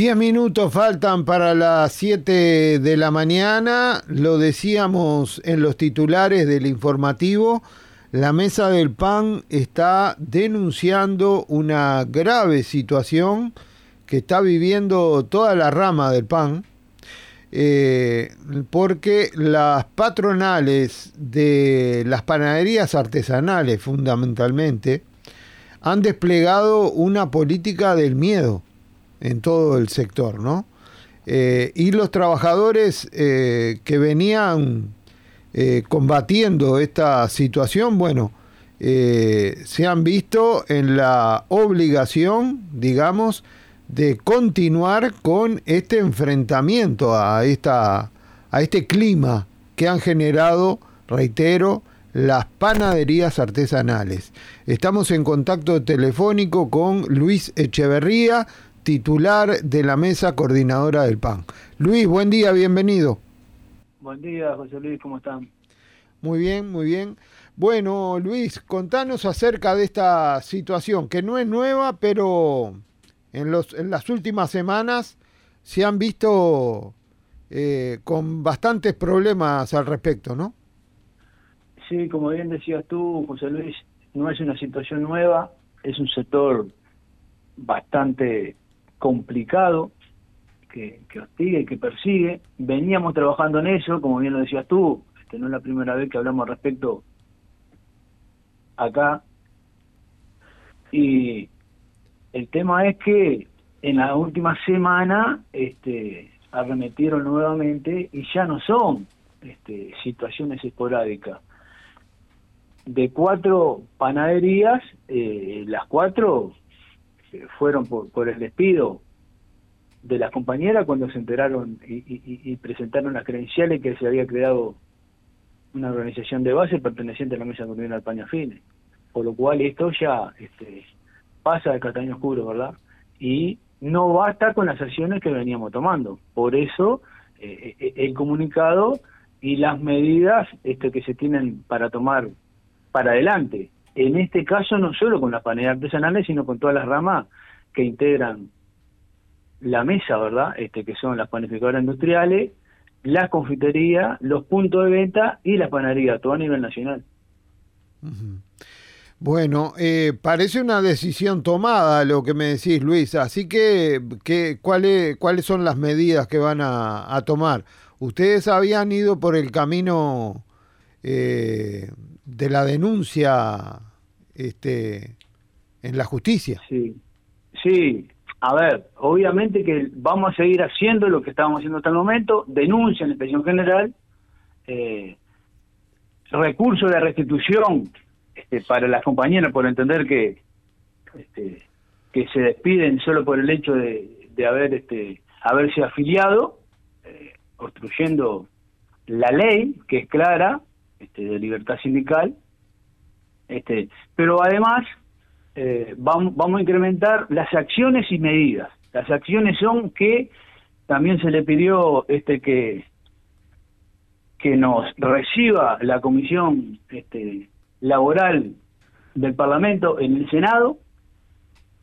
Diez minutos faltan para las 7 de la mañana, lo decíamos en los titulares del informativo, la Mesa del Pan está denunciando una grave situación que está viviendo toda la rama del pan, eh, porque las patronales de las panaderías artesanales fundamentalmente han desplegado una política del miedo en todo el sector, ¿no? Eh, y los trabajadores eh, que venían eh, combatiendo esta situación, bueno, se han visto en la obligación, digamos, de continuar con este enfrentamiento a, esta, a este clima que han generado, reitero, las panaderías artesanales. Estamos en contacto telefónico con Luis Echeverría, titular de la mesa coordinadora del PAN. Luis, buen día, bienvenido. Buen día, José Luis, ¿cómo están? Muy bien, muy bien. Bueno, Luis, contanos acerca de esta situación, que no es nueva, pero en, los, en las últimas semanas se han visto eh, con bastantes problemas al respecto, ¿no? Sí, como bien decías tú, José Luis, no es una situación nueva, es un sector bastante complicado que, que hostiga y que persigue. Veníamos trabajando en eso, como bien lo decías tú, este, no es la primera vez que hablamos al respecto acá. Y el tema es que en la última semana este, arremetieron nuevamente y ya no son este, situaciones esporádicas. De cuatro panaderías, eh, las cuatro fueron por, por el despido de las compañeras cuando se enteraron y, presentaron las credenciales que se había creado una organización de base perteneciente a la Mesa Coordinadora Paña Fines. Por lo cual esto ya este, pasa de Castaño Oscuro, ¿verdad? Y no basta con las acciones que veníamos tomando. Por eso eh, eh, el comunicado y las medidas este, que se tienen para tomar para adelante en este caso no solo con las paneles artesanales, sino con todas las ramas que integran la mesa, ¿verdad? Este, que son las panificadoras industriales, las confiterías, los puntos de venta y las panaderías, todo a nivel nacional. Bueno, eh, parece una decisión tomada lo que me decís, Luis. Así que, ¿cuáles, ¿cuáles son las medidas que van a, tomar? Ustedes habían ido por el camino eh, de la denuncia este, en la justicia. Sí, sí. A ver, obviamente que vamos a seguir haciendo lo que estábamos haciendo hasta el momento, denuncia en la inspección general, eh, recurso de restitución este, para las compañeras por entender que este, que se despiden solo por el hecho de, de haber este haberse afiliado, eh, obstruyendo la ley que es clara este, de libertad sindical este, pero además eh, vamos, vamos a incrementar las acciones y medidas. Las acciones son que también se le pidió este que que nos reciba la comisión este, laboral del Parlamento en el Senado,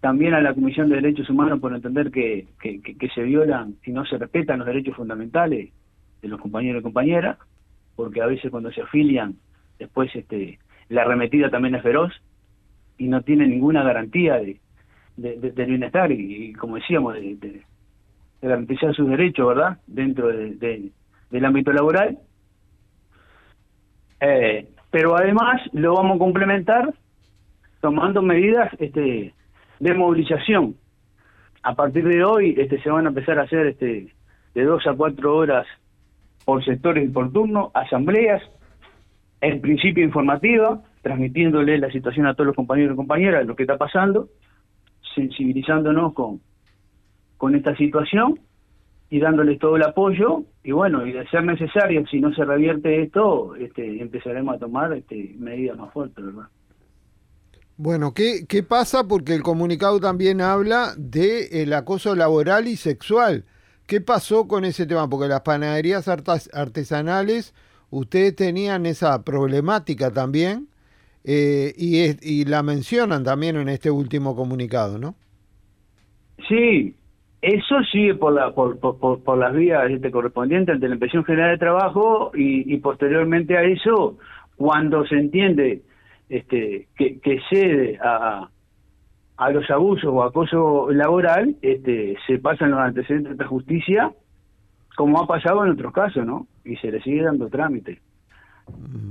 también a la Comisión de Derechos Humanos por entender que, que, que, se violan y no se respetan los derechos fundamentales de los compañeros y compañeras, porque a veces cuando se afilian después este la arremetida también es feroz y no tiene ninguna garantía de, de, bienestar y, como decíamos, de, garantizar sus derechos, ¿verdad? Dentro del ámbito laboral. Eh, pero además lo vamos a complementar tomando medidas este, de movilización. A partir de hoy este, se van a empezar a hacer este, de dos a cuatro horas por sectores y por turno, asambleas en principio informativa, transmitiéndole la situación a todos los compañeros y compañeras lo que está pasando, sensibilizándonos con, con esta situación y dándoles todo el apoyo y bueno, y de ser necesario, si no se revierte esto, este, empezaremos a tomar este, medidas más fuertes, ¿verdad? Bueno, ¿qué, ¿qué pasa? Porque el comunicado también habla de el acoso laboral y sexual. ¿Qué pasó con ese tema? Porque las panaderías artesanales ustedes tenían esa problemática también eh, y, la mencionan también en este último comunicado, ¿no? Sí, eso sigue por, la, por, por, por las vías este, correspondientes ante la Inspección General de Trabajo y, posteriormente a eso, cuando se entiende este, que, que cede a, a los abusos o acoso laboral, este, se pasan los antecedentes de la justicia, como ha pasado en otros casos, ¿no? Y se le sigue dando trámite.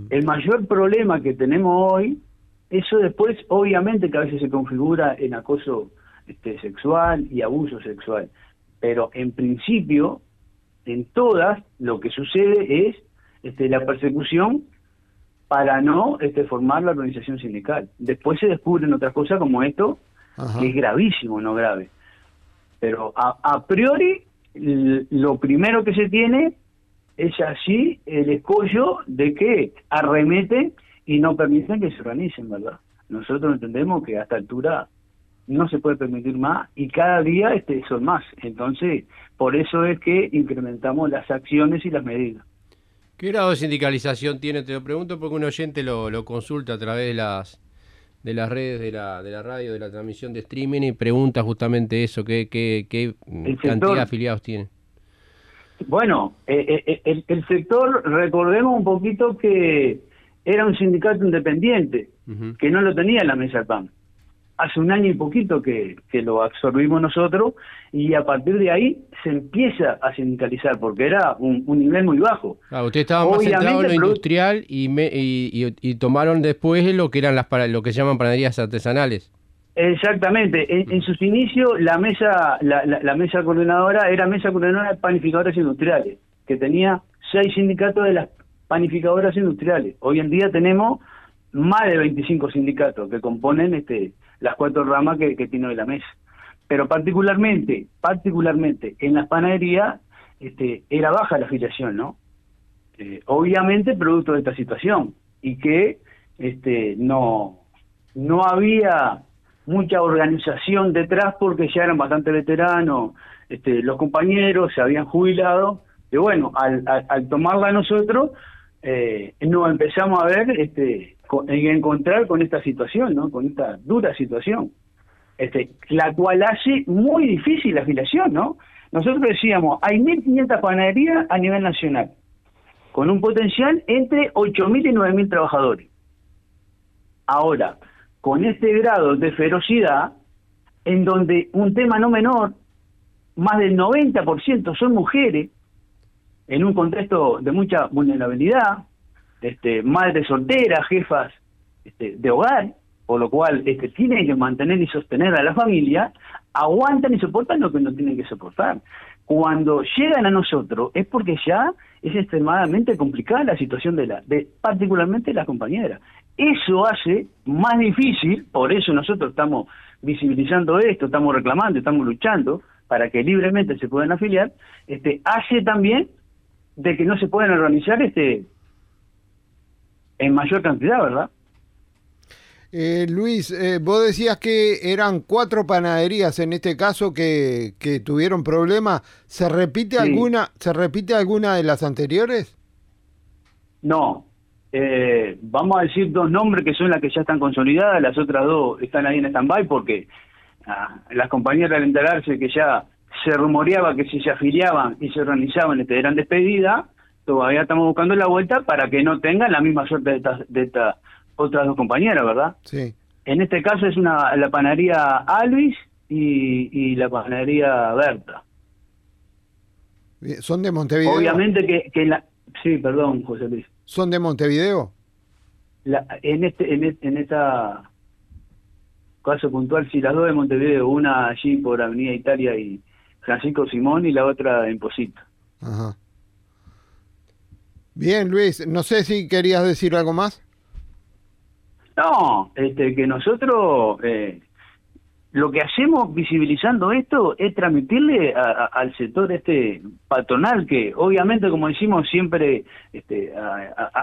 El mayor problema que tenemos hoy, eso después obviamente que a veces se configura en acoso este, sexual y abuso sexual, pero en principio, en todas, lo que sucede es este, la persecución para no este, formar la organización sindical. Después se descubren otras cosas como esto, que es gravísimo, no grave. Pero a, a priori, lo primero que se tiene es así el escollo de que arremeten y no permiten que se organicen, ¿verdad? Nosotros entendemos que a esta altura no se puede permitir más y cada día este son más. Entonces, por eso es que incrementamos las acciones y las medidas. ¿Qué grado de sindicalización tiene? Te lo pregunto porque un oyente lo, lo consulta a través de las de las redes de la, de la radio, de la transmisión de streaming y pregunta justamente eso, qué, qué, qué cantidad de afiliados tiene. Bueno, eh, eh, el, el, sector, recordemos un poquito que era un sindicato independiente, que no lo tenía en la mesa PAN. Hace un año y poquito que, que lo absorbimos nosotros y a partir de ahí se empieza a sindicalizar porque era un, un nivel muy bajo. Ah, usted estaba más centrado en lo industrial y, me, y, y, y, tomaron después lo que eran las lo que se llaman panaderías artesanales. Exactamente. En, sus inicios la mesa la, la, la, mesa coordinadora era mesa coordinadora de panificadores industriales, que tenía seis sindicatos de las panificadoras industriales. Hoy en día tenemos más de 25 sindicatos que componen este las cuatro ramas que, que tiene hoy la mesa. Pero particularmente, particularmente en las panaderías este, era baja la afiliación, ¿no? Eh, obviamente producto de esta situación y que este no no había mucha organización detrás porque ya eran bastante veteranos, este, los compañeros se habían jubilado, y bueno, al, tomarla nosotros, eh, nos empezamos a ver, este, con, encontrar con esta situación, ¿no? Con esta dura situación, este, la cual hace muy difícil la afiliación, ¿no? Nosotros decíamos, hay 1.500 panaderías a nivel nacional, con un potencial entre 8.000 y 9.000 trabajadores. Ahora, con este grado de ferocidad, en donde un tema no menor, más del 90% son mujeres, en un contexto de mucha vulnerabilidad, este, madres solteras, jefas este, de hogar, por lo cual este, tienen que mantener y sostener a la familia, aguantan y soportan lo que no tienen que soportar. Cuando llegan a nosotros es porque ya es extremadamente complicada la situación de la, de particularmente las compañeras. Eso hace más difícil, por eso nosotros estamos visibilizando esto, estamos reclamando, estamos luchando para que libremente se puedan afiliar, este, hace también de que no se puedan organizar este en mayor cantidad, ¿verdad? Eh, Luis, eh, vos decías que eran cuatro panaderías en este caso que, que tuvieron problemas. ¿Se repite sí. alguna? ¿Se repite alguna de las anteriores? No, eh, vamos a decir dos nombres que son las que ya están consolidadas, las otras dos están ahí en stand-by porque ah, las compañeras al enterarse que ya se rumoreaba que si se afiliaban y se organizaban este, eran despedidas, todavía estamos buscando la vuelta para que no tengan la misma suerte de estas de esta otras dos compañeras, ¿verdad? Sí. En este caso es una la panadería Alvis y, y la panadería Berta. ¿Son de Montevideo? Obviamente que, que la... Sí, perdón, José Luis. ¿Son de Montevideo? La, en este en, en esta caso puntual, sí, las dos de Montevideo, una allí por Avenida Italia y Francisco Simón y la otra en Posito. Ajá. Bien, Luis, no sé si querías decir algo más. No, este, que nosotros eh, lo que hacemos visibilizando esto es transmitirle a, al sector este patronal que obviamente como decimos siempre este,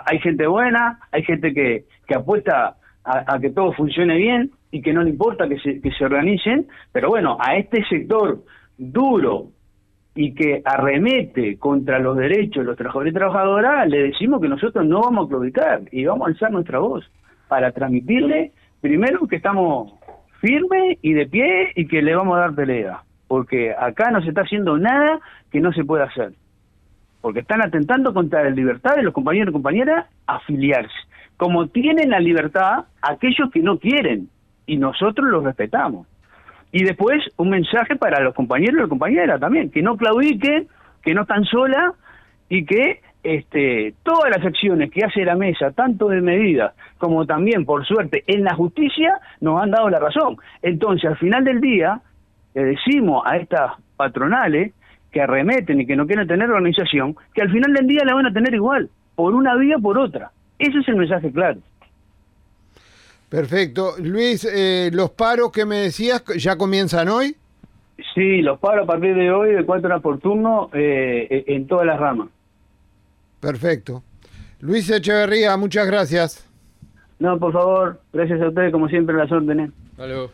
hay gente buena hay gente que, que apuesta a, que todo funcione bien y que no le importa que se, que se organicen pero bueno a este sector duro y que arremete contra los derechos de los trabajadores y trabajadoras le decimos que nosotros no vamos a claudicar y vamos a alzar nuestra voz para transmitirle primero que estamos firme y de pie y que le vamos a dar pelea. porque acá no se está haciendo nada que no se pueda hacer, porque están atentando contra la libertad de los compañeros y compañeras afiliarse, como tienen la libertad aquellos que no quieren, y nosotros los respetamos. Y después un mensaje para los compañeros y compañeras también, que no claudiquen, que no están solas y que este, todas las acciones que hace la mesa, tanto de medidas como también, por suerte, en la justicia, nos han dado la razón. Entonces, al final del día, le decimos a estas patronales que arremeten y que no quieren tener organización, que al final del día la van a tener igual, por una vía o por otra. Ese es el mensaje claro. Perfecto. Luis, eh, ¿los paros que me decías ya comienzan hoy? Sí, los paros a partir de hoy de cuatro horas por turno eh, en todas las ramas. Perfecto. Luis Echeverría, muchas gracias. No, por favor, gracias a ustedes, como siempre, las órdenes. Hasta